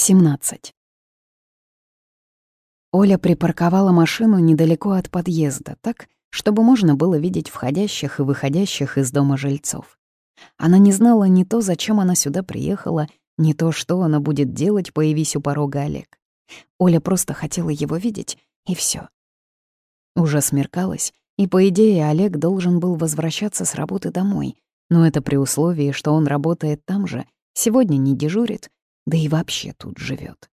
17. Оля припарковала машину недалеко от подъезда, так, чтобы можно было видеть входящих и выходящих из дома жильцов. Она не знала ни то, зачем она сюда приехала, ни то, что она будет делать, появись у порога Олег. Оля просто хотела его видеть, и все. Уже смеркалось, и, по идее, Олег должен был возвращаться с работы домой, но это при условии, что он работает там же, сегодня не дежурит, да и вообще тут живет.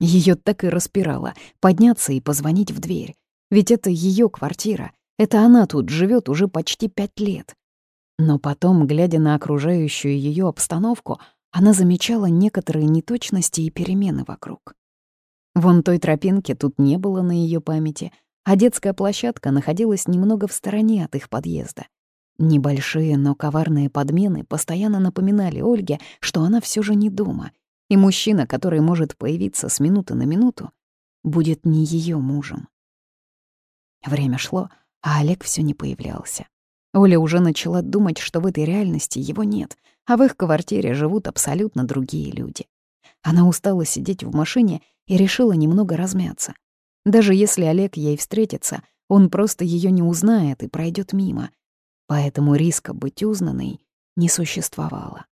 Ее так и распирало подняться и позвонить в дверь. Ведь это ее квартира, это она тут живет уже почти пять лет. Но потом, глядя на окружающую ее обстановку, она замечала некоторые неточности и перемены вокруг. Вон той тропинки тут не было на ее памяти, а детская площадка находилась немного в стороне от их подъезда. Небольшие, но коварные подмены постоянно напоминали Ольге, что она все же не дома, и мужчина, который может появиться с минуты на минуту, будет не ее мужем. Время шло, а Олег все не появлялся. Оля уже начала думать, что в этой реальности его нет, а в их квартире живут абсолютно другие люди. Она устала сидеть в машине и решила немного размяться. Даже если Олег ей встретится, он просто ее не узнает и пройдет мимо. Поэтому риска быть узнанной не существовало.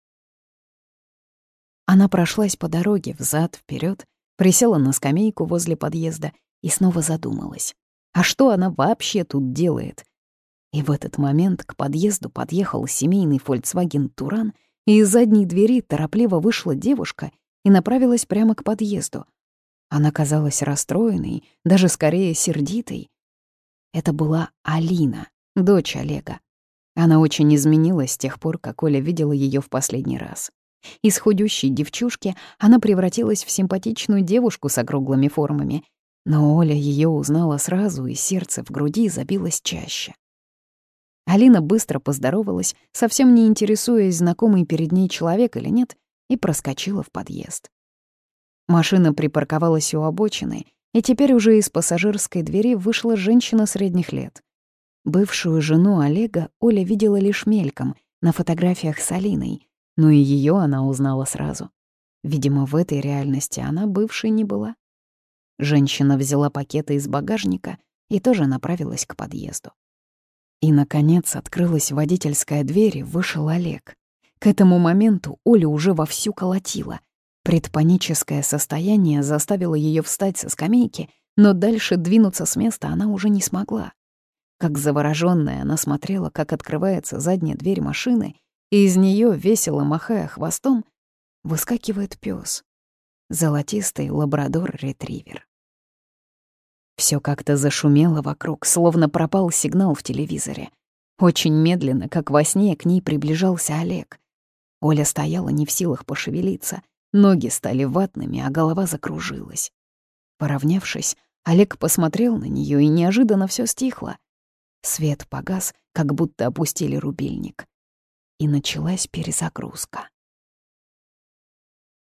Она прошлась по дороге взад, вперед, присела на скамейку возле подъезда и снова задумалась. А что она вообще тут делает? И в этот момент к подъезду подъехал семейный Volkswagen Туран, и из задней двери торопливо вышла девушка и направилась прямо к подъезду. Она казалась расстроенной, даже скорее сердитой. Это была Алина, дочь Олега. Она очень изменилась с тех пор, как Оля видела ее в последний раз. Из худющей девчушки она превратилась в симпатичную девушку с округлыми формами, но Оля ее узнала сразу, и сердце в груди забилось чаще. Алина быстро поздоровалась, совсем не интересуясь, знакомый перед ней человек или нет, и проскочила в подъезд. Машина припарковалась у обочины, и теперь уже из пассажирской двери вышла женщина средних лет. Бывшую жену Олега Оля видела лишь мельком, на фотографиях с Алиной, но и ее она узнала сразу. Видимо, в этой реальности она бывшей не была. Женщина взяла пакеты из багажника и тоже направилась к подъезду. И, наконец, открылась водительская дверь и вышел Олег. К этому моменту Оля уже вовсю колотила. Предпаническое состояние заставило ее встать со скамейки, но дальше двинуться с места она уже не смогла. Как заворожённая она смотрела, как открывается задняя дверь машины, и из нее, весело махая хвостом, выскакивает пес, золотистый лабрадор-ретривер. Все как-то зашумело вокруг, словно пропал сигнал в телевизоре. Очень медленно, как во сне, к ней приближался Олег. Оля стояла не в силах пошевелиться, ноги стали ватными, а голова закружилась. Поравнявшись, Олег посмотрел на нее и неожиданно все стихло. Свет погас, как будто опустили рубильник и началась перезагрузка.